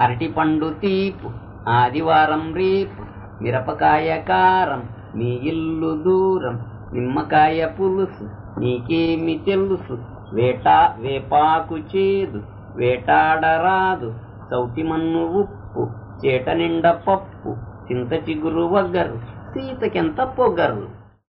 అరటిపండు తీపు ఆదివారం రేపు మిరపకాయ కారం మీ ఇల్లు దూరం నిమ్మకాయ పులుసు నీకేమి తెలుసు? వేటా వేపాకు చేదు వేటాడరాదు చౌటి మన్ను ఉప్పు చేట నిండ పప్పు చింత చిగురు వగ్గరు సీతకెంత పొగరు?